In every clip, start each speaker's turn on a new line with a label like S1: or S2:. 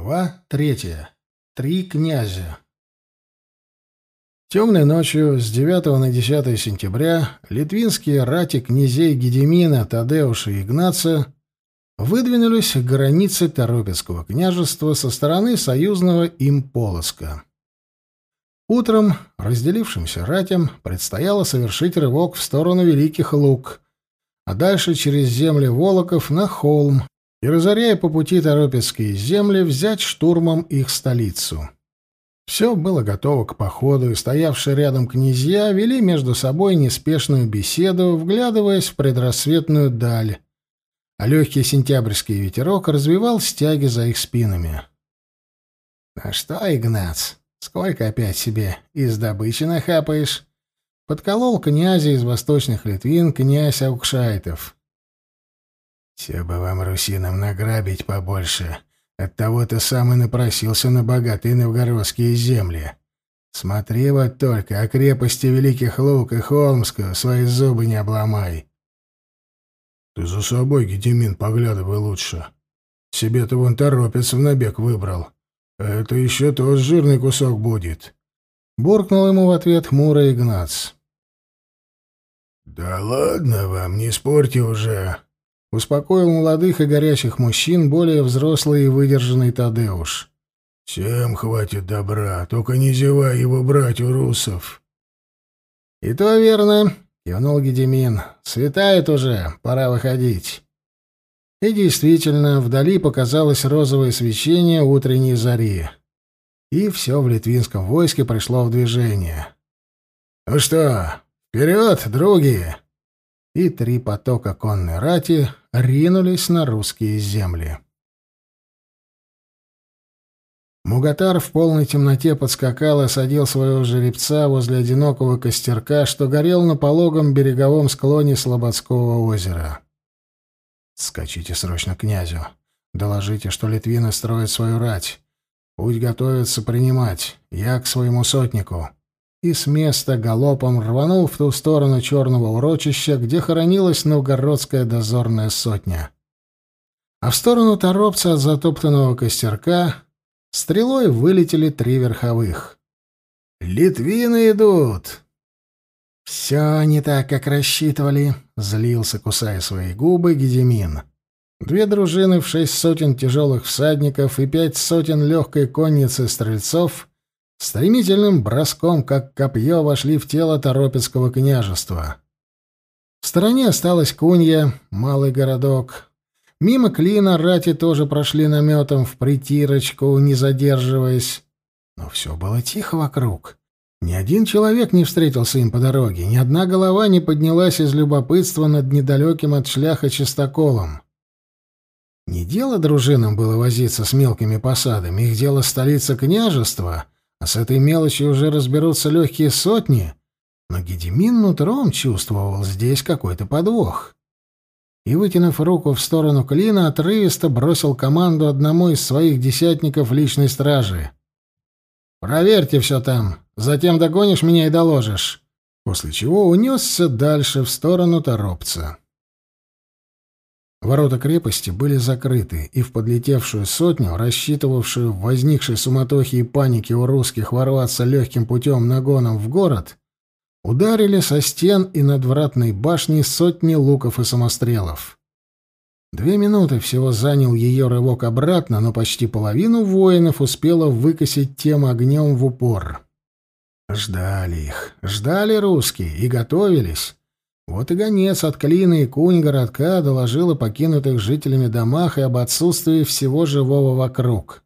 S1: Глава третья. Три князя. Темной ночью с 9 на 10 сентября литвинские рати князей Гедемина, Тадеуша и Игнаца выдвинулись к границе Торопецкого княжества со стороны союзного им Полоска. Утром разделившимся ратям предстояло совершить рывок в сторону Великих Луг, а дальше через земли Волоков на холм, и, разоряя по пути торопецкие земли, взять штурмом их столицу. Все было готово к походу, и стоявшие рядом князья вели между собой неспешную беседу, вглядываясь в предрассветную даль, а легкий сентябрьский ветерок развивал стяги за их спинами. «А что, Игнац, сколько опять себе из добычи нахапаешь?» Подколол князя из восточных Литвин князь Аукшайтов. Все бы вам, русинам, награбить побольше. Оттого ты сам и напросился на богатые новгородские земли. Смотри вот только, о крепости Великих Лук и Холмского свои зубы не обломай. Ты за собой, Гедемин, поглядывай лучше. Себе-то вон торопец в набег выбрал. Это еще тот жирный кусок будет. Буркнул ему в ответ хмурый Игнац. «Да ладно вам, не спорьте уже. Успокоил молодых и горячих мужчин более взрослый и выдержанный Тадеуш. «Всем хватит добра, только не зевай его брать у русов». «И то верно», — кивнул Гедемин. «Светает уже, пора выходить». И действительно, вдали показалось розовое свечение утренней зари. И все в литвинском войске пришло в движение. «Ну что, вперед, други!» И три потока конной рати ринулись на русские земли. Мугатар в полной темноте подскакал и садил своего жеребца возле одинокого костерка, что горел на пологом береговом склоне Слободского озера. «Скачите срочно к князю. Доложите, что литвины строят свою рать. Путь готовится принимать. Я к своему сотнику» и с места галопом рванул в ту сторону черного урочища, где хоронилась новгородская дозорная сотня. А в сторону торопца от затоптанного костерка стрелой вылетели три верховых. «Литвины идут!» «Все не так, как рассчитывали», — злился, кусая свои губы, Гедемин. Две дружины в шесть сотен тяжелых всадников и пять сотен легкой конницы стрельцов стремительным броском, как копье, вошли в тело Торопецкого княжества. В стороне осталась Кунья, малый городок. Мимо Клина рати тоже прошли наметом в притирочку, не задерживаясь. Но все было тихо вокруг. Ни один человек не встретился им по дороге, ни одна голова не поднялась из любопытства над недалеким от шляха чистоколом. Не дело дружинам было возиться с мелкими посадами, их дело столица княжества — а с этой мелочью уже разберутся легкие сотни. Но Гедемин нутром чувствовал здесь какой-то подвох. И, вытянув руку в сторону клина, отрывисто бросил команду одному из своих десятников личной стражи. «Проверьте все там, затем догонишь меня и доложишь». После чего унесся дальше в сторону торопца. Ворота крепости были закрыты, и в подлетевшую сотню, рассчитывавшую в возникшей суматохе и панике у русских ворваться легким путем нагоном в город, ударили со стен и надвратной башни сотни луков и самострелов. Две минуты всего занял ее рывок обратно, но почти половину воинов успела выкосить тем огнем в упор. Ждали их, ждали русские и готовились. Вот и гонец от Клина и Кунь городка доложил о покинутых жителями домах и об отсутствии всего живого вокруг.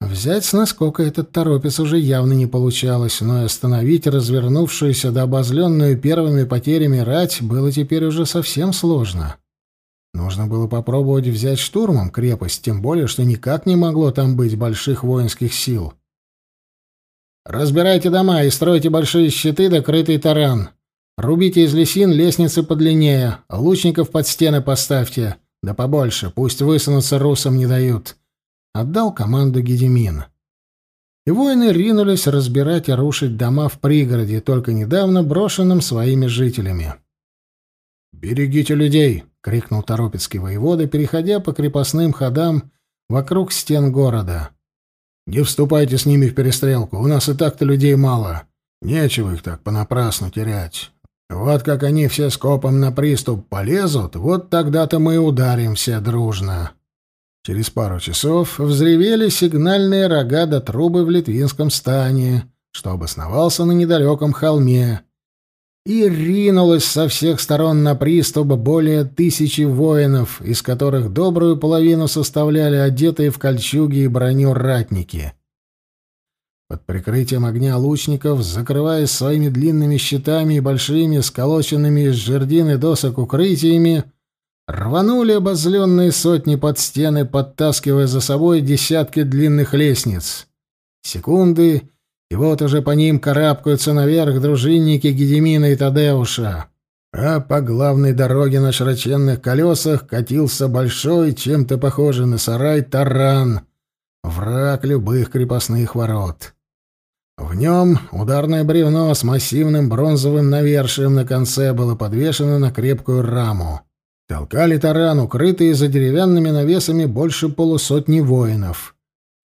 S1: Взять с наскока этот торопец уже явно не получалось, но и остановить развернувшуюся до обозленную первыми потерями рать было теперь уже совсем сложно. Нужно было попробовать взять штурмом крепость, тем более, что никак не могло там быть больших воинских сил. «Разбирайте дома и стройте большие щиты да крытый таран», Рубите из лесин лестницы подлиннее, лучников под стены поставьте, да побольше, пусть высунуться русам не дают. Отдал команду Гедемин. И воины ринулись разбирать и рушить дома в пригороде, только недавно брошенным своими жителями. «Берегите людей!» — крикнул торопецкий воевода, переходя по крепостным ходам вокруг стен города. «Не вступайте с ними в перестрелку, у нас и так-то людей мало. Нечего их так понапрасну терять. Вот как они все скопом на приступ полезут, вот тогда-то мы ударим все дружно». Через пару часов взревели сигнальные рога до трубы в литвинском стане, что обосновался на недалеком холме, и ринулось со всех сторон на приступ более тысячи воинов, из которых добрую половину составляли одетые в кольчуги и броню ратники. Под прикрытием огня лучников, закрываясь своими длинными щитами и большими, сколоченными из жердин и досок укрытиями, рванули обозленные сотни под стены, подтаскивая за собой десятки длинных лестниц. Секунды, и вот уже по ним карабкаются наверх дружинники Гедемина и Тадеуша. А по главной дороге на широченных колесах катился большой, чем-то похожий на сарай, таран, враг любых крепостных ворот. В нем ударное бревно с массивным бронзовым навершием на конце было подвешено на крепкую раму. Толкали таран, укрытые за деревянными навесами больше полусотни воинов.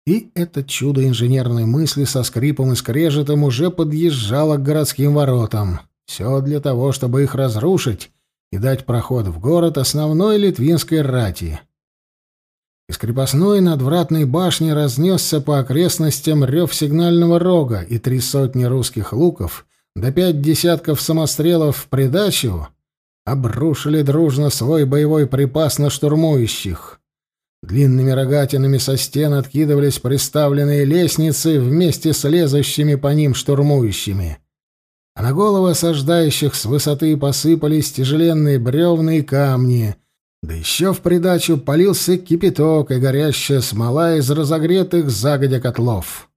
S1: И это чудо инженерной мысли со скрипом и скрежетом уже подъезжало к городским воротам. Все для того, чтобы их разрушить и дать проход в город основной литвинской рати. Из крепостной надвратной башни разнесся по окрестностям рев сигнального рога, и три сотни русских луков, да пять десятков самострелов в придачу обрушили дружно свой боевой припас на штурмующих. Длинными рогатинами со стен откидывались приставленные лестницы вместе с лезущими по ним штурмующими. А на головы осаждающих с высоты посыпались тяжеленные бревна и камни, да еще в придачу полился кипяток и горящая смола из разогретых загодя котлов.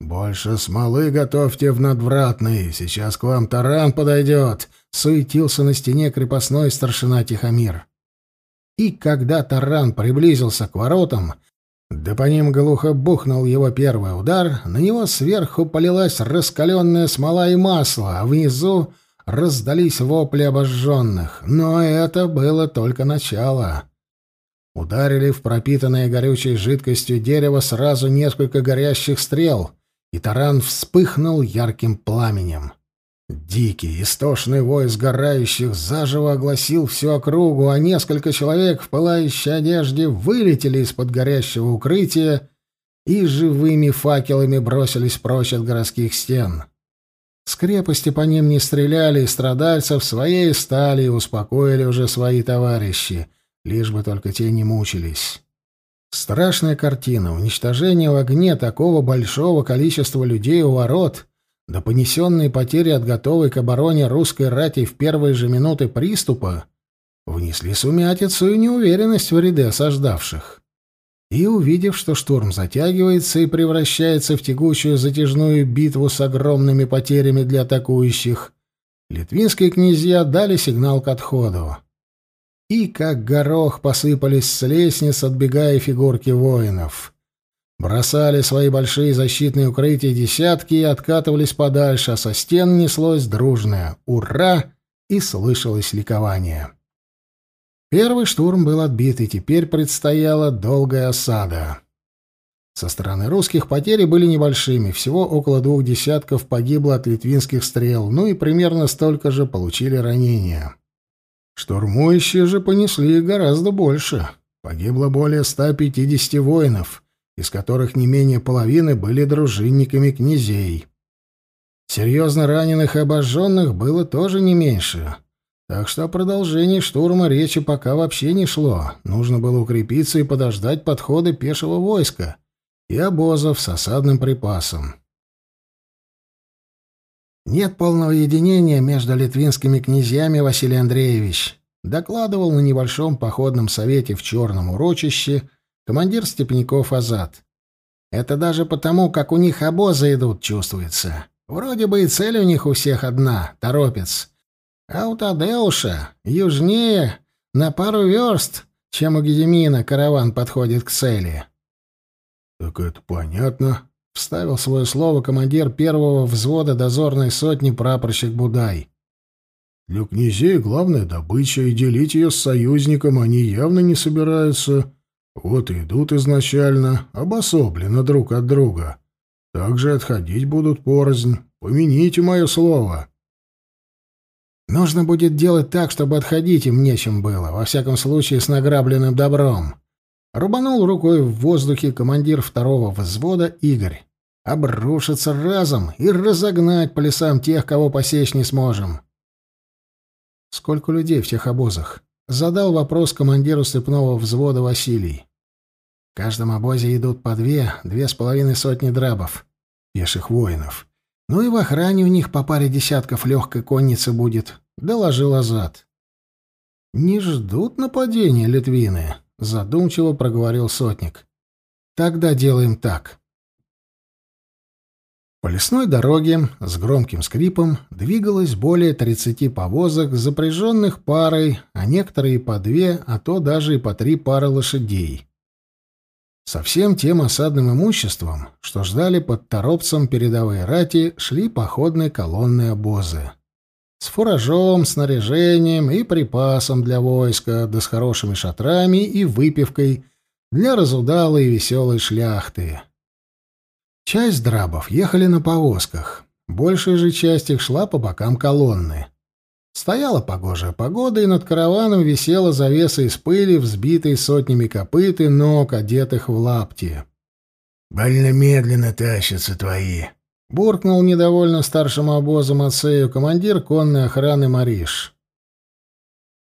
S1: «Больше смолы готовьте в надвратный, сейчас к вам таран подойдет», — суетился на стене крепостной старшина Тихомир. И когда таран приблизился к воротам, да по ним глухо бухнул его первый удар, на него сверху полилась раскаленная смола и масло, а внизу раздались вопли обожженных. Но это было только начало. Ударили в пропитанное горючей жидкостью дерево сразу несколько горящих стрел, и таран вспыхнул ярким пламенем. Дикий, истошный вой сгорающих заживо огласил всю округу, а несколько человек в пылающей одежде вылетели из-под горящего укрытия и живыми факелами бросились прочь от городских стен. С крепости по ним не стреляли, и страдальцев своей стали и успокоили уже свои товарищи, лишь бы только те не мучились. Страшная картина уничтожения в огне такого большого количества людей у ворот — да понесенные потери от готовой к обороне русской рати в первые же минуты приступа внесли сумятицу и неуверенность в ряды осаждавших. И, увидев, что штурм затягивается и превращается в тягучую затяжную битву с огромными потерями для атакующих, литвинские князья дали сигнал к отходу. И как горох посыпались с лестниц, отбегая фигурки воинов. Бросали свои большие защитные укрытия десятки и откатывались подальше, а со стен неслось дружное «Ура!» и слышалось ликование. Первый штурм был отбит, и теперь предстояла долгая осада. Со стороны русских потери были небольшими, всего около двух десятков погибло от литвинских стрел, ну и примерно столько же получили ранения. Штурмующие же понесли гораздо больше. Погибло более 150 воинов — из которых не менее половины были дружинниками князей. Серьезно раненых и обожженных было тоже не меньше. Так что о продолжении штурма речи пока вообще не шло. Нужно было укрепиться и подождать подхода пешего войска и обозов с осадным припасом. «Нет полного единения между литвинскими князьями, Василий Андреевич», докладывал на небольшом походном совете в Черном урочище командир степняков Азат. Это даже потому, как у них обозы идут, чувствуется. Вроде бы и цель у них у всех одна — торопец. А у Тадеуша южнее на пару верст, чем у Гедемина караван подходит к цели. — Так это понятно, — вставил свое слово командир первого взвода дозорной сотни прапорщик Будай. — Для князей главная добыча, и делить ее с союзником они явно не собираются. Вот и идут изначально, обособленно друг от друга. Так же отходить будут порознь. Помяните мое слово. Нужно будет делать так, чтобы отходить им нечем было, во всяком случае с награбленным добром. Рубанул рукой в воздухе командир второго взвода Игорь. Обрушиться разом и разогнать по лесам тех, кого посечь не сможем. Сколько людей в тех обозах? Задал вопрос командиру степного взвода Василий. В каждом обозе идут по две, две с половиной сотни драбов, пеших воинов. Ну и в охране у них по паре десятков легкой конницы будет, — доложил Азат. «Не ждут нападения литвины», — задумчиво проговорил сотник. «Тогда делаем так. По лесной дороге с громким скрипом двигалось более 30 повозок, запряженных парой, а некоторые по две, а то даже и по три пары лошадей. Со всем тем осадным имуществом, что ждали под торопцем передовой рати, шли походные колонны обозы. С фуражом, снаряжением и припасом для войска, да с хорошими шатрами и выпивкой для разудалой и веселой шляхты. Часть драбов ехали на повозках, большая же часть их шла по бокам колонны. Стояла погожая погода, и над караваном висела завеса из пыли, взбитой сотнями копыт и ног, одетых в лапти.
S2: «Больно медленно тащатся твои», — буркнул недовольно старшему обозу Мацею командир конной охраны Мариш.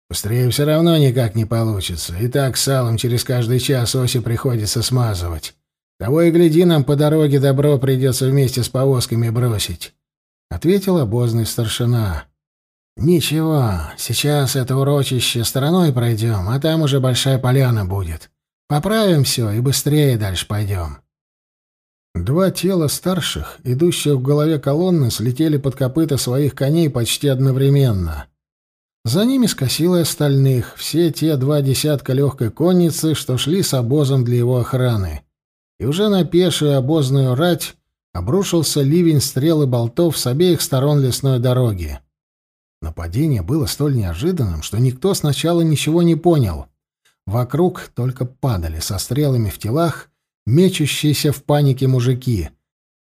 S2: «Быстрее все равно никак не получится, и так салом через каждый час оси приходится смазывать. Того и гляди, нам по дороге добро придется вместе с повозками бросить», — ответил обозный старшина. «Ничего, сейчас это урочище стороной пройдем, а там уже большая поляна будет. Поправим все и быстрее дальше пойдем». Два тела старших, идущих в голове колонны, слетели под копыта своих коней почти одновременно. За ними скосило остальных, все те два десятка легкой конницы, что шли с обозом для его охраны и уже на пешую обозную рать обрушился ливень стрел и болтов с обеих сторон лесной дороги. Нападение было столь неожиданным, что никто сначала ничего не понял. Вокруг только падали со стрелами в телах мечущиеся в панике мужики.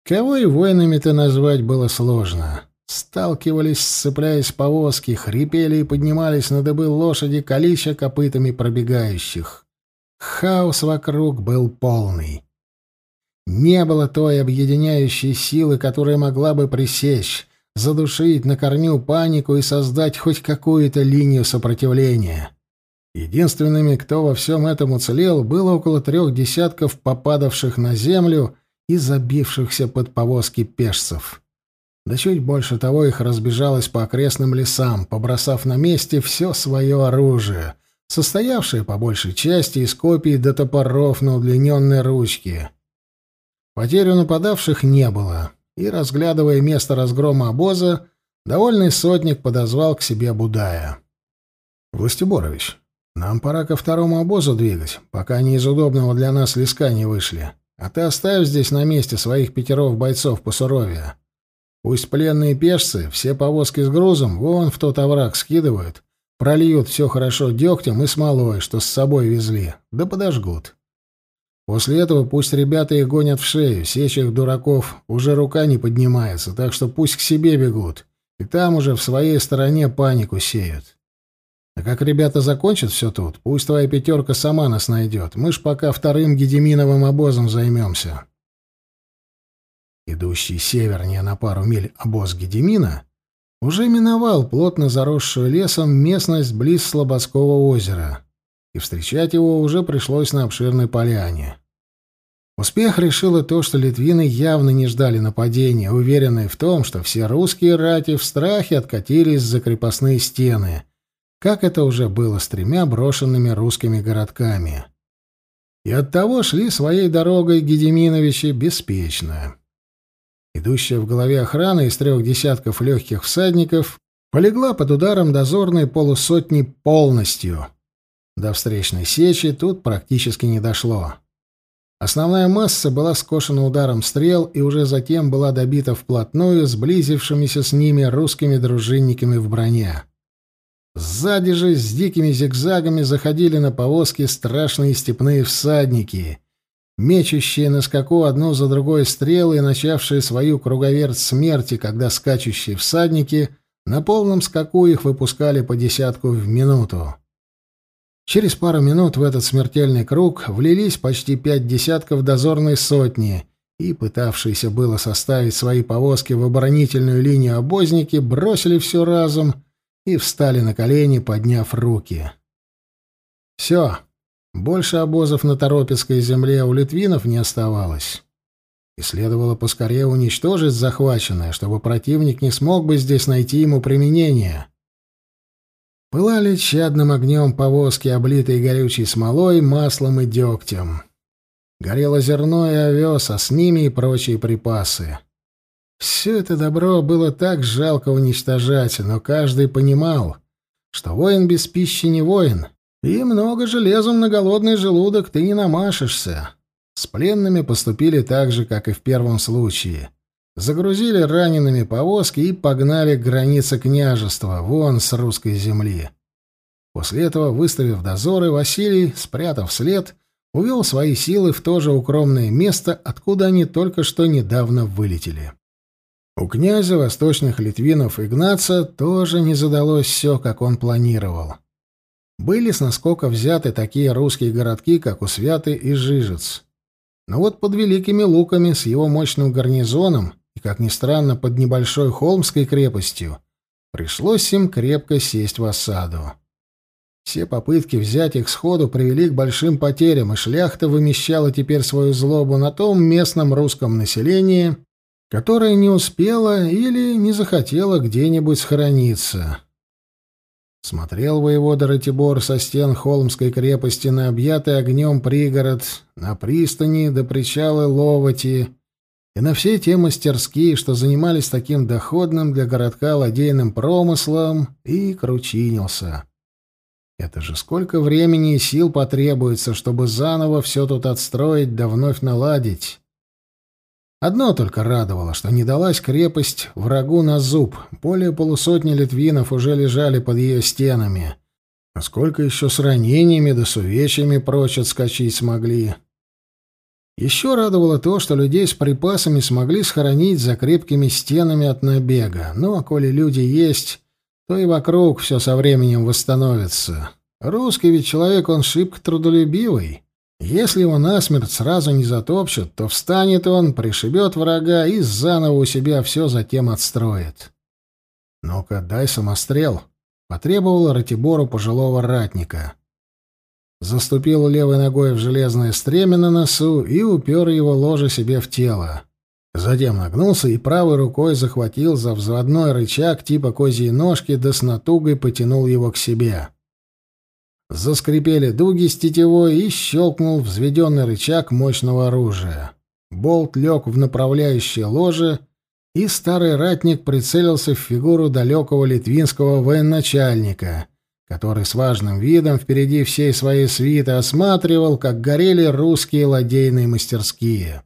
S2: Кого и воинами-то назвать было сложно. Сталкивались, сцепляясь повозки, хрипели и поднимались на дыбы лошади, калища копытами пробегающих. Хаос вокруг был полный. Не было той объединяющей силы, которая могла бы пресечь, задушить на корню панику и создать хоть какую-то линию сопротивления. Единственными, кто во всем этом уцелел, было около трех десятков попадавших на землю и забившихся под повозки пешцев. Да чуть больше того их разбежалось по окрестным лесам, побросав на месте все свое оружие, состоявшее по большей части из копий до топоров на удлиненной ручке. Потерь у нападавших не было, и, разглядывая место разгрома обоза, довольный сотник подозвал к себе Будая. «Властеборович, нам пора ко второму обозу двигать, пока они из удобного для нас леска не вышли. А ты оставь здесь на месте своих пятеров бойцов по суровее. Пусть пленные пешцы все повозки с грузом вон в тот овраг скидывают, прольют все хорошо дегтем и смолой, что с собой везли, да подожгут. После этого пусть ребята их гонят в шею, сечь их дураков уже рука не поднимается, так что пусть к себе бегут, и там уже в своей стороне панику сеют. А как ребята закончат все тут, пусть твоя пятерка сама нас найдет, мы ж пока вторым Гедеминовым обозом займемся. Идущий севернее на пару миль обоз Гедемина уже миновал плотно заросшую лесом местность близ Слободского озера — и встречать его уже пришлось на обширной поляне. Успех решило то, что литвины явно не ждали нападения, уверенные в том, что все русские рати в страхе откатились за крепостные стены, как это уже было с тремя брошенными русскими городками. И оттого шли своей дорогой Гедеминовичи беспечно. Идущая в голове охрана из трех десятков легких всадников полегла под ударом дозорной полусотни полностью — до встречной сечи тут практически не дошло. Основная масса была скошена ударом стрел и уже затем была добита вплотную сблизившимися с ними русскими дружинниками в броне.
S1: Сзади же с дикими зигзагами заходили на повозки страшные степные всадники, мечущие на скаку одну за другой стрелы и начавшие свою круговерть смерти, когда скачущие всадники на полном скаку их выпускали по десятку в минуту. Через пару минут в этот смертельный круг влились почти пять десятков дозорной сотни, и, пытавшиеся было составить свои повозки в оборонительную линию обозники, бросили все разом и встали на колени, подняв руки. Все. Больше обозов на Торопецкой земле у литвинов не оставалось. И следовало поскорее уничтожить захваченное, чтобы противник не смог бы здесь найти ему применение. Пылали чадным огнем повозки, облитые горючей смолой, маслом и дегтем. Горело зерно и овес, а с ними и прочие припасы. Все это добро было так жалко уничтожать, но каждый понимал, что воин без пищи не воин, и много железом на голодный желудок ты не намашешься. С пленными поступили так же, как и в первом случае. Загрузили ранеными повозки и погнали к границе княжества, вон с русской земли. После этого, выставив дозоры, Василий, спрятав след, увел свои силы в то же укромное место, откуда они только что недавно вылетели. У князя восточных литвинов Игнаца тоже не задалось все, как он планировал. Были с наскока взяты такие русские городки, как Усвяты и Жижец. Но вот под Великими Луками с его мощным гарнизоном как ни странно, под небольшой холмской крепостью пришлось им крепко сесть в осаду. Все попытки взять их сходу привели к большим потерям, и шляхта вымещала теперь свою злобу на том местном русском населении, которая не успела или не захотела где-нибудь схорониться. Смотрел воевода Ратибор со стен Холмской крепости на объятый огнем пригород, на пристани до причала Ловати и на все те мастерские, что занимались таким доходным для городка ладейным промыслом, и кручинился. Это же сколько времени и сил потребуется, чтобы заново все тут отстроить да вновь наладить. Одно только радовало, что не далась крепость врагу на зуб. Более полусотни литвинов уже лежали под ее стенами. А сколько еще с ранениями да с увечьями прочь отскочить смогли. Еще радовало то, что людей с припасами смогли схоронить за крепкими стенами от набега. Ну, а коли люди есть, то и вокруг все со временем восстановится. Русский ведь человек, он шибко трудолюбивый. Если его насмерть сразу не затопчут, то встанет он, пришибет врага и заново у себя все затем отстроит. «Ну-ка, дай самострел», — потребовал Ратибору пожилого ратника. Заступил левой ногой в железное стремя на носу и упер его ложе себе в тело. Затем нагнулся и правой рукой захватил за взводной рычаг типа козьей ножки, да с натугой потянул его к себе. Заскрипели дуги с тетивой и щелкнул взведенный рычаг мощного оружия. Болт лег в направляющее ложе, и старый ратник прицелился в фигуру далекого литвинского военачальника, который с важным видом впереди всей своей свиты осматривал, как горели русские ладейные мастерские.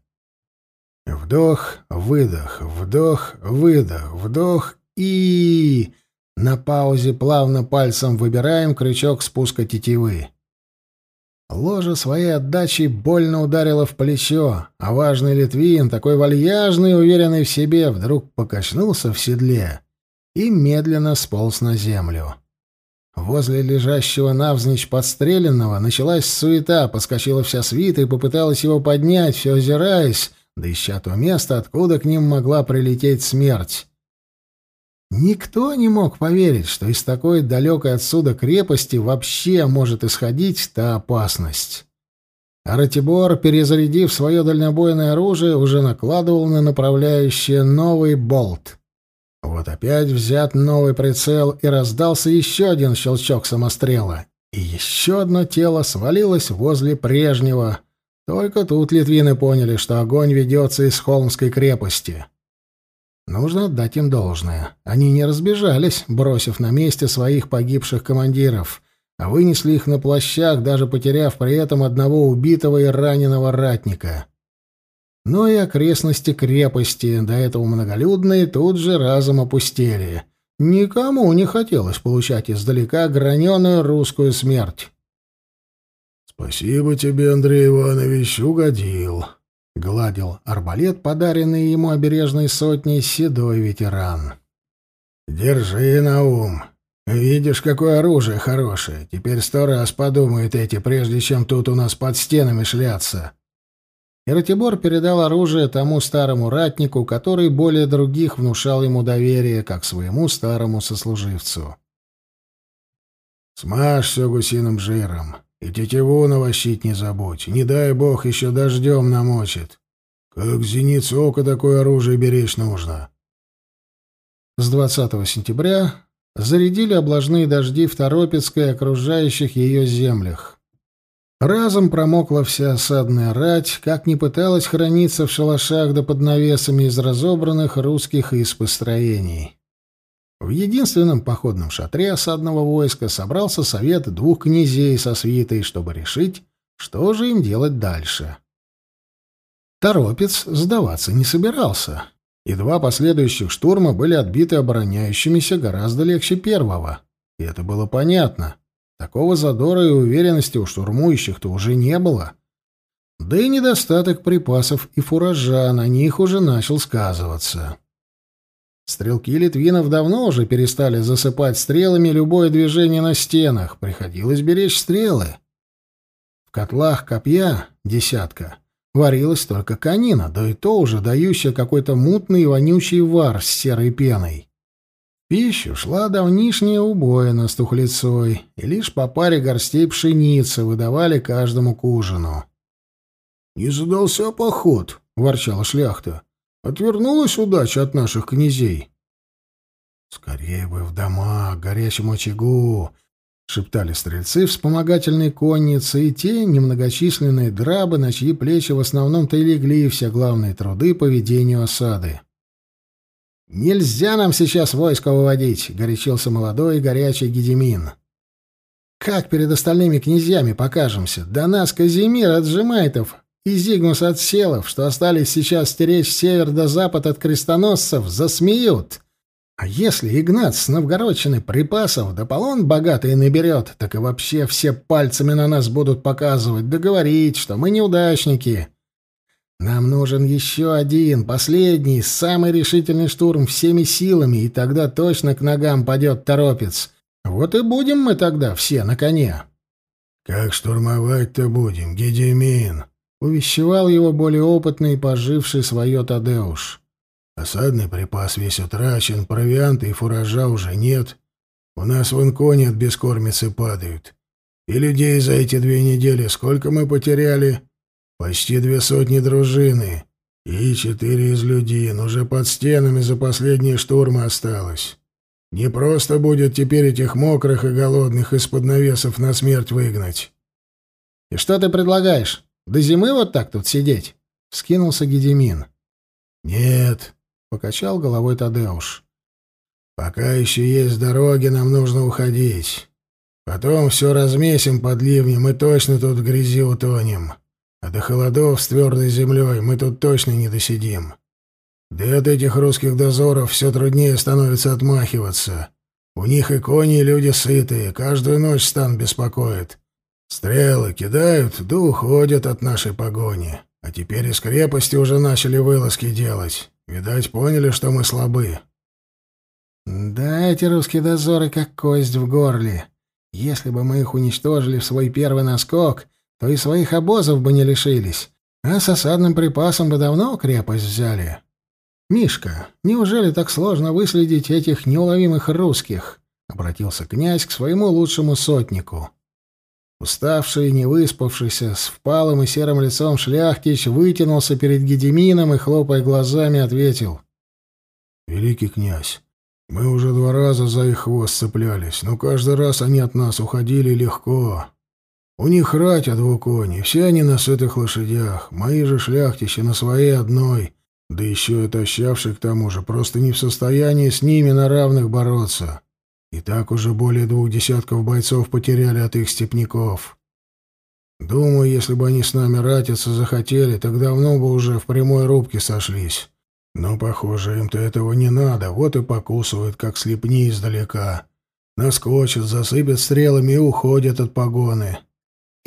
S1: Вдох, выдох, вдох, выдох, вдох и... На паузе плавно пальцем выбираем крючок спуска тетивы. Ложа своей отдачей больно ударила в плечо, а важный Литвин, такой вальяжный и уверенный в себе, вдруг покачнулся в седле и медленно сполз на землю. Возле лежащего навзничь подстреленного началась суета, поскочила вся свита и попыталась его поднять, все озираясь, да ища то место, откуда к ним могла прилететь смерть. Никто не мог поверить, что из такой далекой отсюда крепости вообще может исходить та опасность. А Ратибор, перезарядив свое дальнобойное оружие, уже накладывал на направляющее новый болт. Вот опять взят новый прицел, и раздался еще один щелчок самострела. И еще одно тело свалилось возле прежнего. Только тут литвины поняли, что огонь ведется из Холмской крепости. Нужно отдать им должное. Они не разбежались, бросив на месте своих погибших командиров, а вынесли их на плащах, даже потеряв при этом одного убитого и раненого ратника. Но и окрестности крепости, до этого многолюдные, тут же разом опустели. Никому не хотелось получать издалека граненую русскую смерть.
S2: «Спасибо тебе, Андрей Иванович, угодил», — гладил арбалет, подаренный ему обережной сотней седой ветеран. «Держи на ум. Видишь, какое оружие хорошее. Теперь сто раз подумают эти, прежде чем тут у нас под стенами шляться».
S1: И Ратибор передал оружие тому старому ратнику, который более других внушал ему доверие, как своему старому сослуживцу.
S2: «Смажь все гусиным жиром. И тетиву навощить не забудь. Не дай бог еще дождем намочит. Как зеницу ока такое оружие беречь нужно.
S1: С 20 сентября зарядили облажные дожди в Торопецкой и окружающих ее землях. Разом промокла вся осадная рать, как не пыталась храниться в шалашах да под навесами из разобранных русских исп построений. В единственном походном шатре осадного войска собрался совет двух князей со свитой, чтобы решить, что же им делать дальше. Торопец сдаваться не собирался, и два последующих штурма были отбиты обороняющимися гораздо легче первого. И это было понятно. Такого задора и уверенности у штурмующих-то уже не было. Да и недостаток припасов и фуража на них уже начал сказываться. Стрелки литвинов давно уже перестали засыпать стрелами любое движение на стенах, приходилось беречь стрелы. В котлах копья десятка варилась только конина, да и то уже дающая какой-то мутный и вонючий вар с серой пеной. Пищу шла давнишняя убоина с тухлецой, и лишь по паре горстей пшеницы выдавали каждому к ужину.
S2: «Не задался поход», — ворчала шляхта. Отвернулась удача от наших князей.
S1: «Скорее бы в дома, к горячему очагу!» — шептали стрельцы вспомогательной конницы и те немногочисленные драбы, на чьи плечи в основном-то и легли все главные труды по ведению осады. «Нельзя нам сейчас войско выводить!» — горячился молодой и горячий Гедемин. «Как перед остальными князьями покажемся? До нас Казимир от Жемайтов и Зигмус от Селов, что остались сейчас стеречь север до запад от крестоносцев, засмеют. А если Игнат с Новгородчины припасов да полон богатый наберет, так и вообще все пальцами на нас будут показывать, да говорить, что мы неудачники. Нам нужен еще один, последний, самый решительный штурм всеми силами, и тогда точно к ногам падет торопец. Вот и будем мы тогда все на коне.
S2: — Как штурмовать-то будем, Гедемин?
S1: — увещевал его более опытный и поживший свое Тадеуш.
S2: «Осадный припас весь утрачен, провианта и фуража уже нет. У нас в Инконе от бескормицы падают. И людей за эти две недели сколько мы потеряли? Почти две сотни дружины. И четыре из людей, уже под стенами за последние штурмы осталось. Не просто будет теперь этих мокрых и голодных из-под навесов на смерть выгнать».
S1: «И что ты предлагаешь?» До зимы вот так тут сидеть? Вскинулся Гедемин.
S2: Нет, покачал головой Тадеуш. Пока еще есть дороги, нам нужно уходить. Потом все размесим под ливнем и точно тут в грязи утонем. А до холодов с твердой землей мы тут точно не досидим. Да и от этих русских дозоров все труднее становится отмахиваться. У них и кони, и люди сытые, каждую ночь стан беспокоит. Стрелы кидают, да уходят от нашей погони. А теперь из крепости уже начали вылазки делать. Видать, поняли, что мы слабы.
S1: Да, эти русские дозоры как кость в горле. Если бы мы их уничтожили в свой первый наскок, то и своих обозов бы не лишились, а с осадным припасом бы давно крепость взяли. Мишка, неужели так сложно выследить этих неуловимых русских? Обратился князь к своему лучшему сотнику. Уставший, не выспавшийся, с впалым и серым лицом шляхтич вытянулся перед Гедемином и, хлопая глазами, ответил.
S2: «Великий князь, мы уже два раза за их хвост цеплялись, но каждый раз они от нас уходили легко. У них рать о двуконе, все они на сытых лошадях, мои же шляхтичи на своей одной, да еще и тащавший к тому же, просто не в состоянии с ними на равных бороться». И так уже более двух десятков бойцов потеряли от их степняков. Думаю, если бы они с нами ратиться захотели, так давно бы уже в прямой рубке сошлись. «Но, похоже, им-то этого не надо, вот и покусывают, как слепни издалека. Наскочат, засыпят стрелами и уходят от погоны».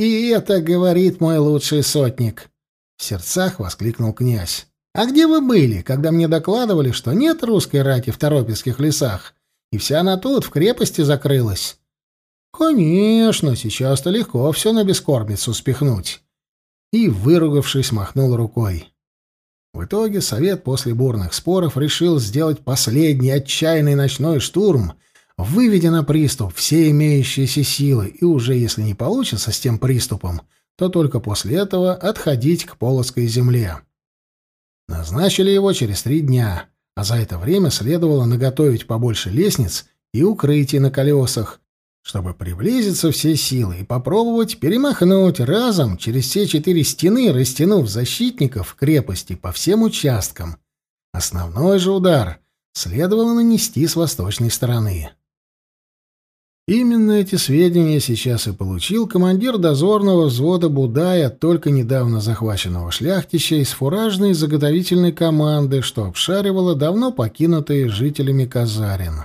S1: «И это говорит мой лучший сотник!» — в сердцах воскликнул князь. «А где вы были, когда мне докладывали, что нет русской рати в Торопецких лесах, и вся она тут, в крепости, закрылась?» «Конечно, сейчас-то легко все на бескормицу спихнуть». И, выругавшись, махнул рукой. В итоге совет после бурных споров решил сделать последний отчаянный ночной штурм, выведя на приступ все имеющиеся силы, и уже если не получится с тем приступом, то только после этого отходить к Полоцкой земле. Назначили его через три дня, а за это время следовало наготовить побольше лестниц и укрытий на колесах, чтобы приблизиться все силы и попробовать перемахнуть разом через все четыре стены, растянув защитников крепости по всем участкам. Основной же удар следовало нанести с восточной стороны. Именно эти сведения сейчас и получил командир дозорного взвода Будая, только недавно захваченного шляхтища из фуражной заготовительной команды, что обшаривало давно покинутые жителями Казарин.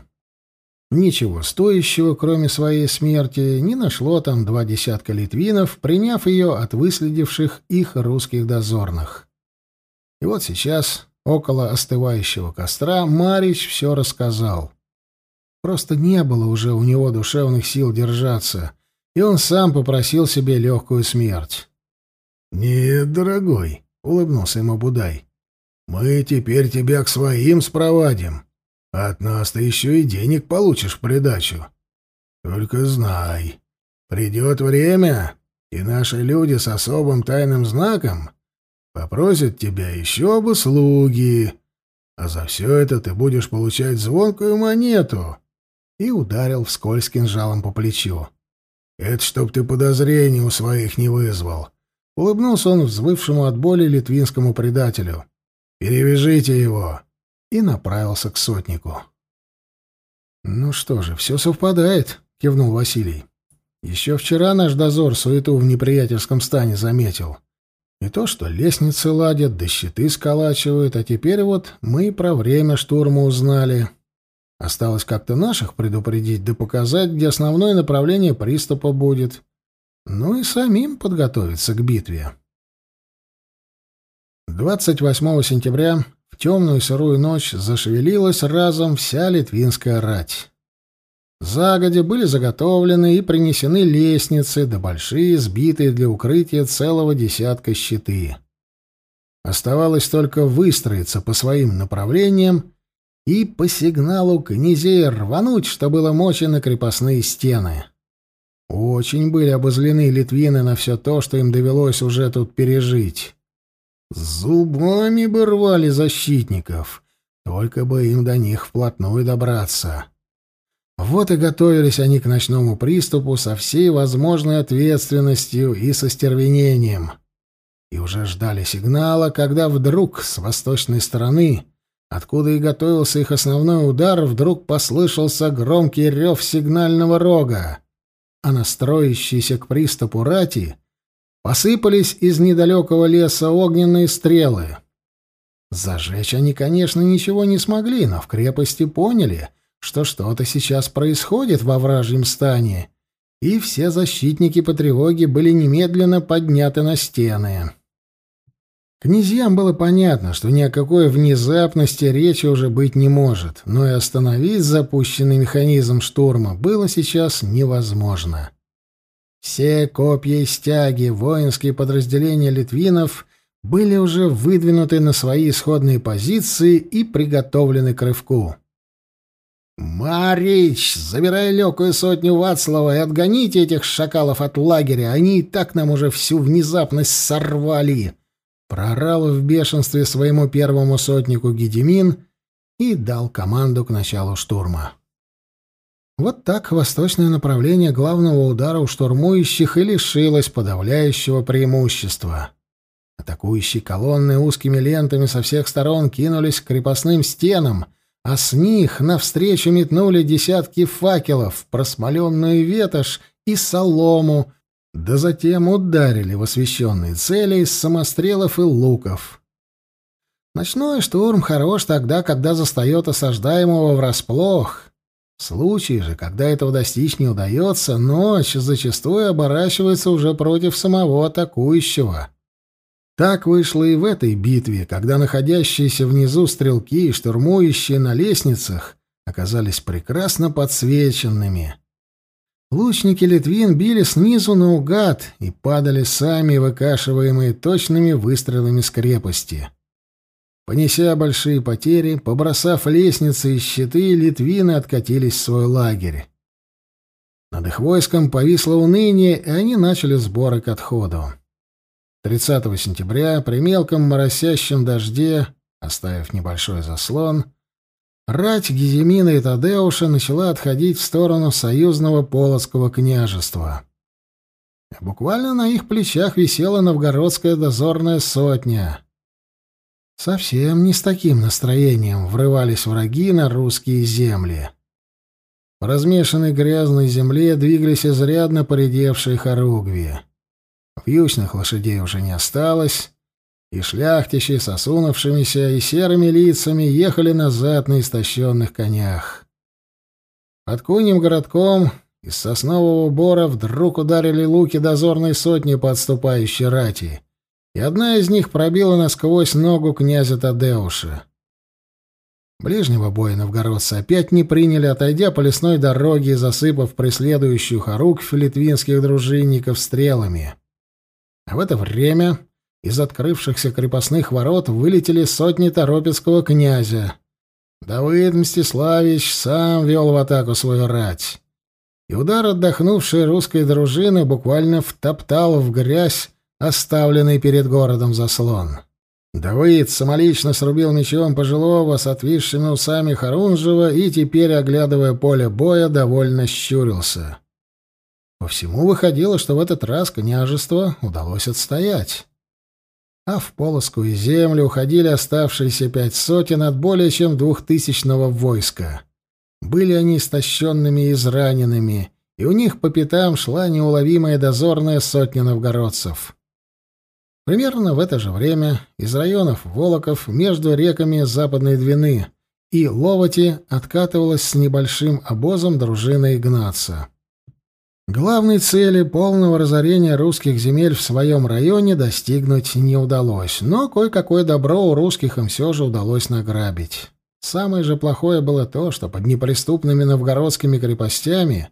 S1: Ничего стоящего, кроме своей смерти, не нашло там два десятка литвинов, приняв ее от выследивших их русских дозорных. И вот сейчас, около остывающего костра, Марич все рассказал. Просто не было уже у него душевных сил держаться, и он сам попросил себе легкую смерть.
S2: «Нет, дорогой», — улыбнулся ему Будай, — «мы теперь тебя к своим спровадим. От нас ты еще и денег получишь в придачу. Только знай, придет время, и наши люди с особым тайным знаком попросят тебя еще об услуге, а за все это ты будешь получать звонкую монету». И ударил вскользь кинжалом по плечу. «Это чтоб ты подозрений у своих не вызвал». Улыбнулся он взвывшему от боли литвинскому предателю. «Перевяжите его и направился к сотнику. «Ну что же, все совпадает», — кивнул Василий. «Еще вчера наш дозор суету в неприятельском стане заметил. И то, что лестницы ладят, да щиты сколачивают, а теперь вот мы про время штурма узнали. Осталось как-то наших предупредить да показать, где основное направление приступа будет. Ну и самим подготовиться к битве». 28 сентября в темную сырую ночь зашевелилась разом вся литвинская рать. Загодя были заготовлены и принесены лестницы, да большие, сбитые для укрытия целого десятка щиты. Оставалось только выстроиться по своим направлениям и по сигналу князей рвануть, что было мочи на крепостные стены. Очень были обозлены литвины на все то, что им довелось уже тут пережить. Зубами бы рвали защитников, только бы им до них вплотную добраться. Вот и готовились они к ночному приступу со всей возможной ответственностью и со стервенением. И уже ждали сигнала, когда вдруг с восточной стороны, откуда и готовился их основной удар, вдруг послышался громкий рев сигнального рога, а настроящийся к приступу рати — Посыпались из недалекого леса огненные стрелы. Зажечь они, конечно, ничего не смогли, но в крепости поняли, что что-то сейчас происходит во вражьем стане, и все защитники по тревоге были немедленно подняты на стены. Князьям было понятно, что ни о какой внезапности речи уже быть не может, но и остановить запущенный механизм штурма было сейчас невозможно. Все копья и стяги, воинские подразделения литвинов были уже выдвинуты на свои исходные позиции и приготовлены к рывку. «Марич, забирай легкую сотню Вацлава и отгоните этих шакалов от лагеря, они и так нам уже всю внезапность сорвали!» Прорал в бешенстве своему первому сотнику Гедемин и дал команду к началу штурма. Вот так восточное направление главного удара у штурмующих и лишилось подавляющего преимущества. Атакующие колонны узкими лентами со всех сторон кинулись к крепостным стенам, а с них навстречу метнули десятки факелов, просмоленную ветошь и солому, да затем ударили в освещенные цели из самострелов и луков.
S1: Ночной штурм хорош тогда, когда застает осаждаемого врасплох. В случае же, когда этого достичь не удается, ночь зачастую оборачивается уже против самого атакующего. Так вышло и в этой битве, когда находящиеся внизу стрелки и штурмующие на лестницах оказались прекрасно подсвеченными. Лучники Литвин били снизу наугад и падали сами, выкашиваемые точными выстрелами с крепости. Понеся большие потери, побросав лестницы и щиты, литвины откатились в свой лагерь. Над их войском повисло уныние, и они начали сборы к отходу. 30 сентября, при мелком моросящем дожде, оставив небольшой заслон, рать Гиземина и Тадеуша начала отходить в сторону союзного Полоцкого княжества. Буквально на их плечах висела новгородская дозорная сотня — Совсем не с таким настроением врывались враги на русские земли. По размешанной грязной земле двигались изрядно поредевшие хоругви. Вьючных лошадей уже не осталось, и шляхтичи с осунувшимися и серыми лицами ехали назад на истощенных конях. Под куньим городком из соснового бора вдруг ударили луки дозорной сотни по отступающей рати — и одна из них пробила насквозь ногу князя Тадеуша. Ближнего боя новгородцы опять не приняли, отойдя по лесной дороге и засыпав преследующую хорук филитвинских дружинников стрелами. А в это время из открывшихся крепостных ворот вылетели сотни торопецкого князя. Давыд Мстиславич сам вел в атаку свою рать. И удар отдохнувшей русской дружины буквально втоптал в грязь оставленный перед городом заслон. Давыд самолично срубил мечом пожилого с отвисшими усами Харунжева и теперь, оглядывая поле боя, довольно щурился. По всему выходило, что в этот раз княжество удалось отстоять. А в Полоскую землю уходили оставшиеся пять сотен от более чем двухтысячного войска. Были они истощенными и израненными, и у них по пятам шла неуловимая дозорная сотня новгородцев. Примерно в это же время из районов Волоков между реками Западной Двины и Ловоти откатывалась с небольшим обозом дружина Игнаца. Главной цели полного разорения русских земель в своем районе достигнуть не удалось, но кое-какое добро у русских им все же удалось награбить. Самое же плохое было то, что под неприступными новгородскими крепостями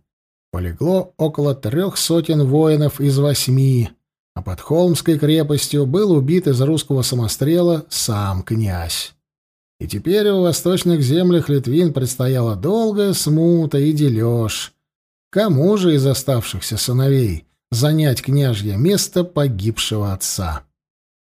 S1: полегло около трех сотен воинов из восьми, а под Холмской крепостью был убит из русского самострела сам князь. И теперь в восточных землях Литвин предстояла долгая смута и дележ. Кому же из оставшихся сыновей занять княжье место погибшего отца?